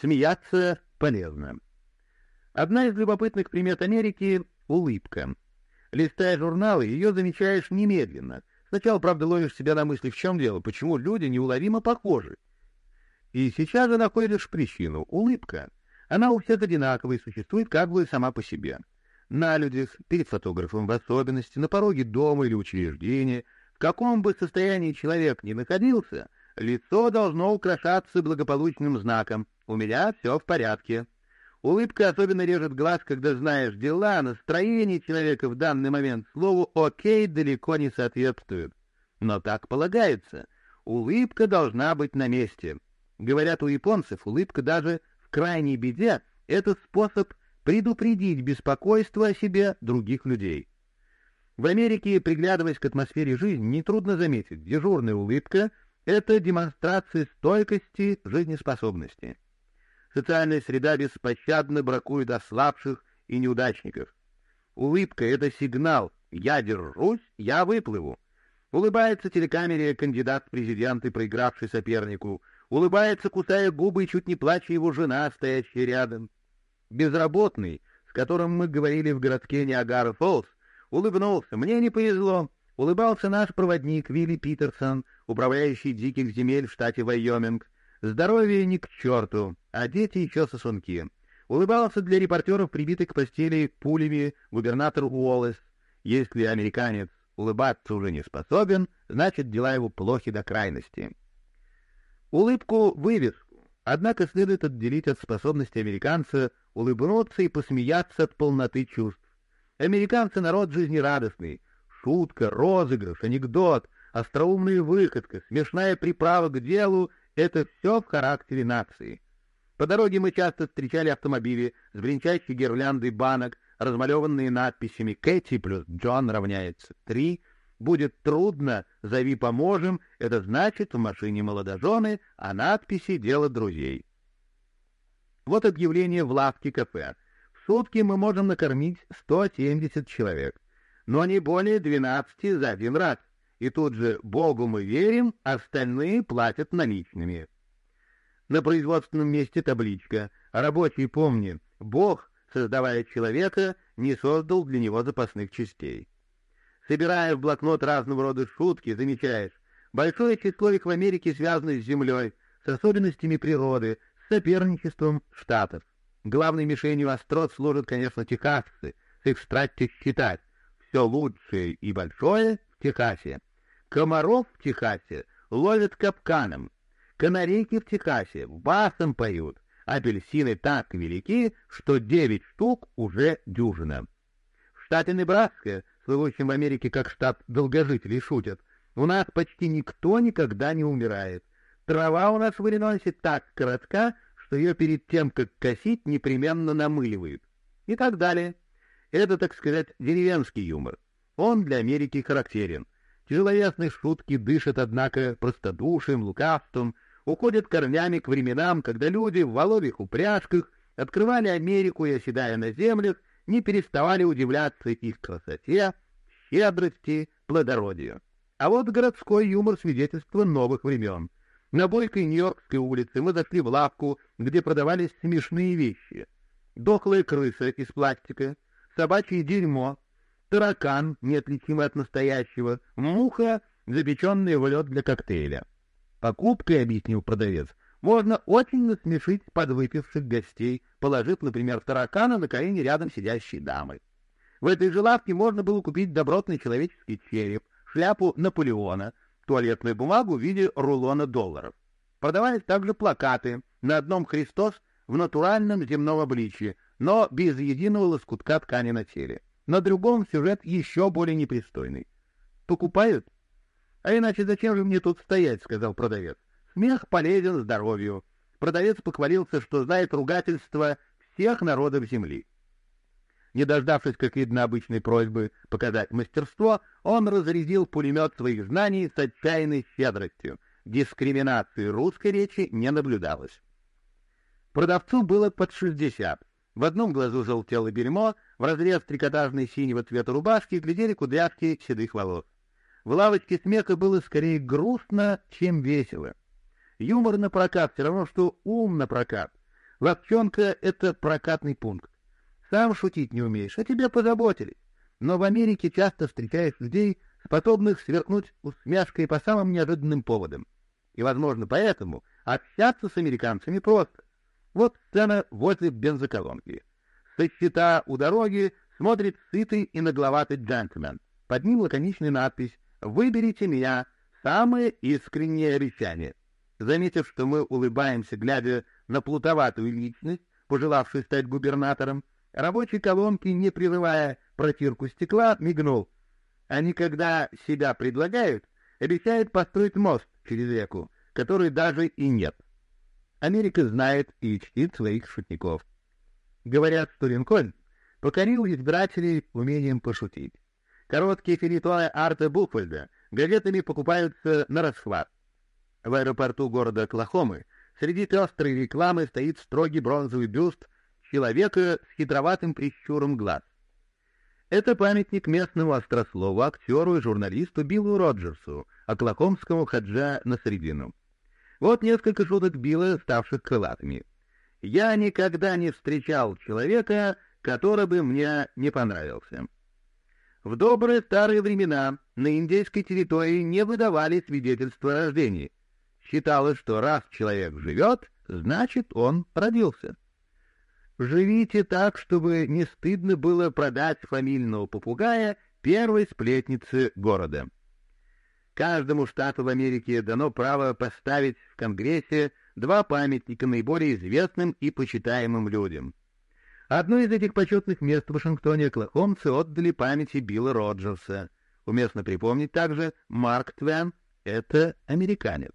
Смеяться полезно. Одна из любопытных примет Америки — улыбка. Листая журналы, ее замечаешь немедленно. Сначала, правда, ловишь себя на мысли, в чем дело, почему люди неуловимо похожи. И сейчас же находишь причину — улыбка. Она у всех одинаковая и существует как бы сама по себе. На людях, перед фотографом в особенности, на пороге дома или учреждения, в каком бы состоянии человек ни находился, лицо должно украшаться благополучным знаком «У меня все в порядке». Улыбка особенно режет глаз, когда знаешь дела, настроение человека в данный момент слову «окей» далеко не соответствует. Но так полагается. Улыбка должна быть на месте. Говорят, у японцев улыбка даже в крайней беде — это способ предупредить беспокойство о себе других людей. В Америке, приглядываясь к атмосфере жизни, нетрудно заметить, дежурная улыбка — это демонстрация стойкости, жизнеспособности. Социальная среда беспощадно бракует ослабших и неудачников. Улыбка — это сигнал «я держусь, я выплыву». Улыбается телекамере кандидат в президенты, проигравший сопернику. Улыбается, кусая губы, и чуть не плача его жена, стоящая рядом. Безработный, с которым мы говорили в городке Ниагара-Фоллс, улыбнулся. Мне не повезло. Улыбался наш проводник Вилли Питерсон, управляющий диких земель в штате Вайоминг. Здоровье ни к черту, а дети еще сосунки. Улыбался для репортеров, прибитый к постели пулями, губернатор Уоллес. Если американец улыбаться уже не способен, значит, дела его плохи до крайности. Улыбку вывеску, однако, следует отделить от способности американца улыбнуться и посмеяться от полноты чувств. Американцы — народ жизнерадостный. Шутка, розыгрыш, анекдот, остроумная выходка, смешная приправа к делу это все в характере нации. По дороге мы часто встречали автомобили с бренчащей гирляндой банок, размалеванные надписями «Кэти плюс Джон равняется три», «Будет трудно, зови поможем», это значит в машине молодожены, а надписи — дело друзей. Вот объявление в лавке кафе. В сутки мы можем накормить 170 человек, но не более 12 за один раз и тут же «Богу мы верим», остальные платят наличными. На производственном месте табличка «Рабочий помни, Бог, создавая человека, не создал для него запасных частей». Собирая в блокнот разного рода шутки, замечаешь, большое число их в Америке связано с землей, с особенностями природы, с соперничеством штатов. Главной мишенью острот служат, конечно, техасцы, с их страстью считать. Все лучшее и большое в Техасе. Комаров в Техасе ловят капканом, канарейки в Техасе басом поют, апельсины так велики, что девять штук уже дюжина. В штате Небраска, слывущем в Америке как штат долгожителей, шутят, у нас почти никто никогда не умирает. Трава у нас в Иллинойсе так коротка, что ее перед тем, как косить, непременно намыливают. И так далее. Это, так сказать, деревенский юмор. Он для Америки характерен. Тяжеловесные шутки дышат, однако, простодушием, лукавством, уходят корнями к временам, когда люди в воловьих упряжках открывали Америку и, оседая на землях, не переставали удивляться их красоте, щедрости, плодородию. А вот городской юмор свидетельство новых времен. На бойкой Нью-Йоркской улице мы зашли в лавку, где продавались смешные вещи. Дохлая крыса из пластика, собачье дерьмо, таракан, неотличимый от настоящего, муха, запеченная в лед для коктейля. Покупкой, объяснил продавец, можно очень насмешить подвыпивших гостей, положив, например, таракана на колени рядом сидящей дамы. В этой же лавке можно было купить добротный человеческий череп, шляпу Наполеона, туалетную бумагу в виде рулона долларов. Продавались также плакаты, на одном Христос в натуральном земном обличье, но без единого лоскутка ткани на теле на другом сюжет еще более непристойный. Покупают? А иначе зачем же мне тут стоять, сказал продавец. Смех полезен здоровью. Продавец похвалился, что знает ругательство всех народов земли. Не дождавшись, как видно, обычной просьбы показать мастерство, он разрядил пулемет своих знаний с отчаянной щедростью. Дискриминации русской речи не наблюдалось. Продавцу было под шестьдесят. В одном глазу желтело бельмо, в разрез трикотажной синего цвета рубашки глядели кудрявки седых волос. В лавочке смеха было скорее грустно, чем весело. Юмор на прокат все равно, что ум на прокат. Лапчонка — это прокатный пункт. Сам шутить не умеешь, а тебе позаботились. Но в Америке часто встречаешь людей, способных сверкнуть усмешкой по самым неожиданным поводам. И, возможно, поэтому общаться с американцами просто. Вот сцена возле бензоколонки. Со счета у дороги смотрит сытый и нагловатый джентльмен. Под ним лаконичная надпись «Выберите меня. Самое искреннее обещание». Заметив, что мы улыбаемся, глядя на плутоватую личность, пожелавшую стать губернатором, рабочий колонки, не прерывая протирку стекла, мигнул. Они, когда себя предлагают, обещают построить мост через реку, который даже и нет. Америка знает и чтит своих шутников. Говорят, что Линкольн покорил избирателей умением пошутить. Короткие филитоны Арта Буффальда газетами покупаются на расхват. В аэропорту города Оклахомы среди пестрой рекламы стоит строгий бронзовый бюст человека с хитроватым прищуром глаз. Это памятник местному острослову, актеру и журналисту Биллу Роджерсу, оклахомскому хаджа на средину. Вот несколько шуток Билла, ставших крылатыми. «Я никогда не встречал человека, который бы мне не понравился». В добрые старые времена на индейской территории не выдавали свидетельства о рождении. Считалось, что раз человек живет, значит, он родился. Живите так, чтобы не стыдно было продать фамильного попугая первой сплетнице города. Каждому штату в Америке дано право поставить в Конгрессе два памятника наиболее известным и почитаемым людям. Одно из этих почетных мест в Вашингтоне оклахомцы отдали памяти Билла Роджерса. Уместно припомнить также, Марк Твен — это американец.